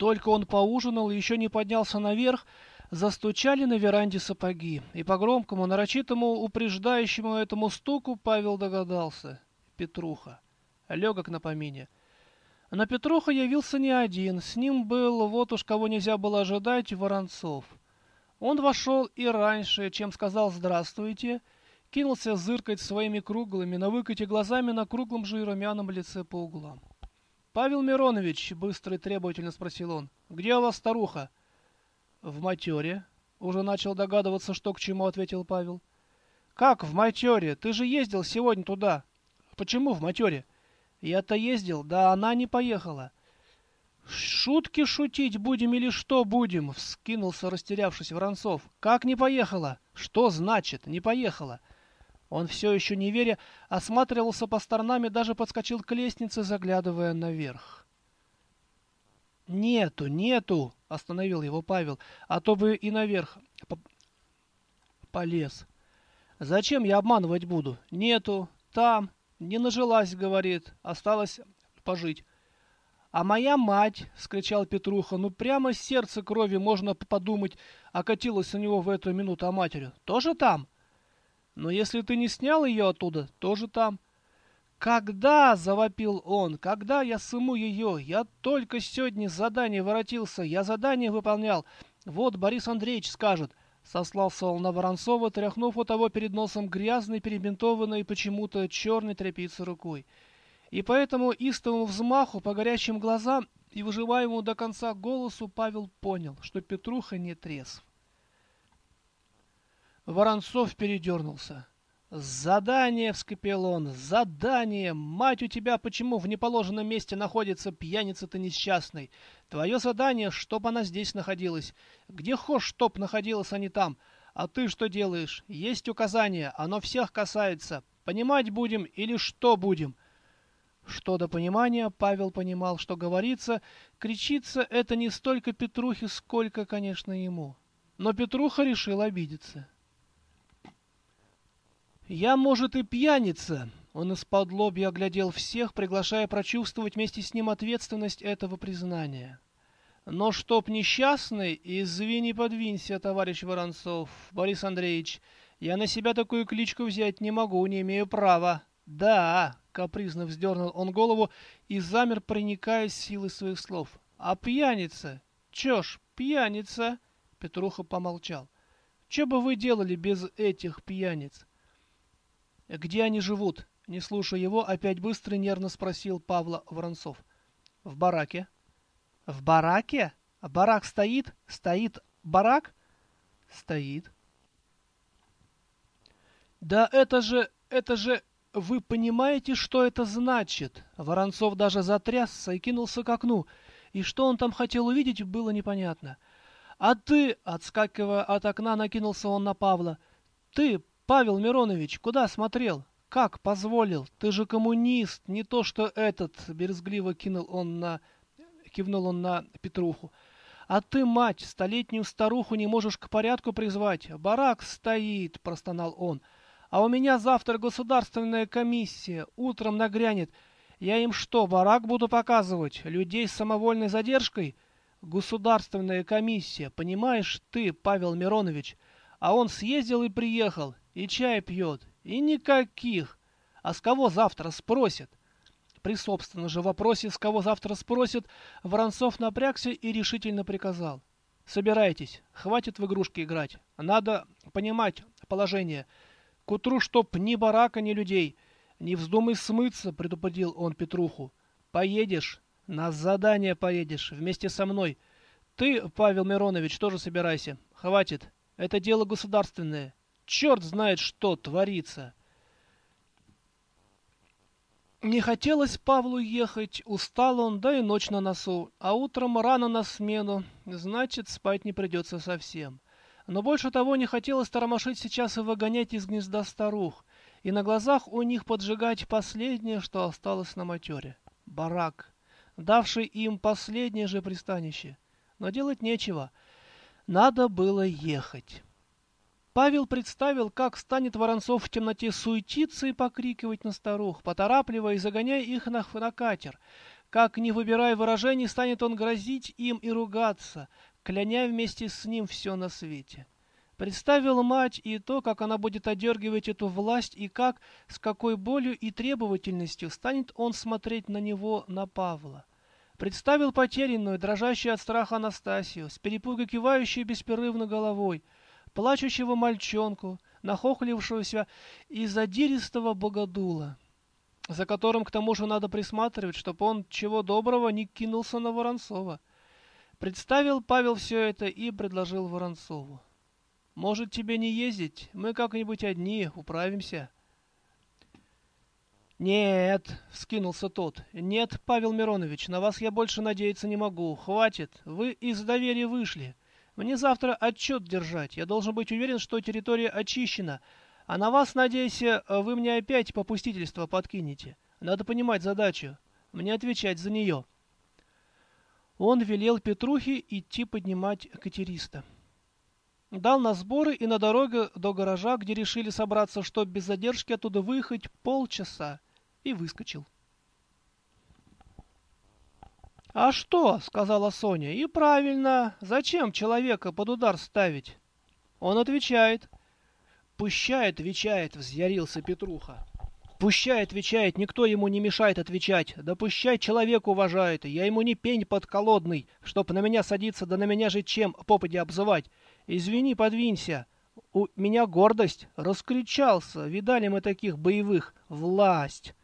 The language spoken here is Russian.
Только он поужинал и еще не поднялся наверх, застучали на веранде сапоги, и по громкому, нарочитому, упреждающему этому стуку Павел догадался. Петруха. Легок на помине. Но Петруха явился не один, с ним был, вот уж кого нельзя было ожидать, Воронцов. Он вошел и раньше, чем сказал «здравствуйте», кинулся зыркать своими круглыми, на выкате глазами на круглом же и румяном лице по углам. «Павел Миронович», — быстро и требовательно спросил он, — «где у вас старуха?» «В матере». Уже начал догадываться, что к чему, ответил Павел. «Как в матере? Ты же ездил сегодня туда». «Почему в матере?» «Я-то ездил, да она не поехала». «Шутки шутить будем или что будем?» — вскинулся, растерявшись Воронцов. «Как не поехала? Что значит «не поехала»?» Он все еще не веря, осматривался по сторонам и даже подскочил к лестнице, заглядывая наверх. «Нету, нету!» — остановил его Павел, «а то бы и наверх полез. Зачем я обманывать буду? Нету, там, не нажилась, говорит, осталось пожить». «А моя мать!» — скричал Петруха. «Ну, прямо сердце крови, можно подумать, окатилось у него в эту минуту о матери. Тоже там?» «Но если ты не снял ее оттуда, тоже там». «Когда?» — завопил он. «Когда я сыму ее? Я только сегодня с задания воротился. Я задание выполнял. Вот Борис Андреевич скажет». Сослался он на Воронцова, тряхнув у того перед носом грязной, перебинтованной почему-то черной тряпицей рукой. И по этому истовому взмаху по горячим глазам и выживаемому до конца голосу Павел понял, что Петруха не трезв. Воронцов передернулся. «Задание!» — вскипел он. «Задание! Мать у тебя почему в неположенном месте находится пьяница-то несчастный? Твое задание, чтоб она здесь находилась. Где хошь, чтоб находилась, а не там. А ты что делаешь? Есть указание, оно всех касается. Понимать будем или что будем?» Что до понимания, Павел понимал, что говорится, кричится это не столько Петрухе, сколько, конечно, ему. Но Петруха решил обидеться. «Я, может, и пьяница!» Он из-под лобья оглядел всех, приглашая прочувствовать вместе с ним ответственность этого признания. «Но чтоб несчастный, извини, подвинься, товарищ Воронцов, Борис Андреевич, я на себя такую кличку взять не могу, не имею права». «Да!» — капризно вздернул он голову и замер, проникаясь силой своих слов. «А пьяница? Чё ж, пьяница?» Петруха помолчал. «Чё бы вы делали без этих пьяниц?» «Где они живут?» Не слушая его, опять быстро и нервно спросил Павла Воронцов. «В бараке». «В бараке? Барак стоит? Стоит барак?» «Стоит». «Да это же... это же... Вы понимаете, что это значит?» Воронцов даже затрясся и кинулся к окну. И что он там хотел увидеть, было непонятно. «А ты...» — отскакивая от окна, накинулся он на Павла. «Ты, Павел Миронович, куда смотрел? Как позволил? Ты же коммунист, не то что этот, березгливо кинул он на... кивнул он на Петруху. А ты, мать, столетнюю старуху не можешь к порядку призвать. Барак стоит, простонал он. А у меня завтра государственная комиссия, утром нагрянет. Я им что, барак буду показывать? Людей с самовольной задержкой? Государственная комиссия, понимаешь ты, Павел Миронович? А он съездил и приехал, и чай пьет, и никаких. А с кого завтра спросят? При собственном же вопросе, с кого завтра спросят, Воронцов напрягся и решительно приказал. Собирайтесь, хватит в игрушки играть. Надо понимать положение. К утру чтоб ни барака, ни людей. Не вздумай смыться, предупредил он Петруху. Поедешь, на задание поедешь, вместе со мной. Ты, Павел Миронович, тоже собирайся. Хватит, это дело государственное. Черт знает, что творится. Не хотелось Павлу ехать, устал он, да и ночь на носу, а утром рано на смену, значит, спать не придется совсем. Но больше того не хотелось тормошить сейчас и выгонять из гнезда старух, и на глазах у них поджигать последнее, что осталось на матере — барак, давший им последнее же пристанище. Но делать нечего, надо было ехать. Павел представил, как станет Воронцов в темноте суетиться и покрикивать на старух, поторапливая и загоняя их на, на катер, Как, не выбирая выражений, станет он грозить им и ругаться, кляня вместе с ним все на свете. Представил мать и то, как она будет одергивать эту власть, и как, с какой болью и требовательностью станет он смотреть на него, на Павла. Представил потерянную, дрожащую от страха Анастасию, с перепугой кивающей беспрерывно головой, плачущего мальчонку, нахохлившегося из задиристого богодула, за которым к тому же надо присматривать, чтобы он чего доброго не кинулся на Воронцова. Представил Павел все это и предложил Воронцову. «Может, тебе не ездить? Мы как-нибудь одни управимся». «Нет», — вскинулся тот, — «нет, Павел Миронович, на вас я больше надеяться не могу. Хватит, вы из доверия вышли. Мне завтра отчет держать. Я должен быть уверен, что территория очищена. А на вас, надеюсь, вы мне опять попустительство подкинете. Надо понимать задачу. Мне отвечать за нее». Он велел Петрухе идти поднимать катериста. Дал на сборы и на дороге до гаража, где решили собраться, чтоб без задержки оттуда выехать полчаса и выскочил. «А что?» — сказала Соня. «И правильно. Зачем человека под удар ставить?» Он отвечает. «Пущай отвечает», — взъярился Петруха. «Пущай отвечает, никто ему не мешает отвечать. Да пущай человек уважает. Я ему не пень подколодный, чтоб на меня садиться, да на меня же чем попади обзывать. Извини, подвинься. У меня гордость. Раскричался. Видали мы таких боевых. Власть.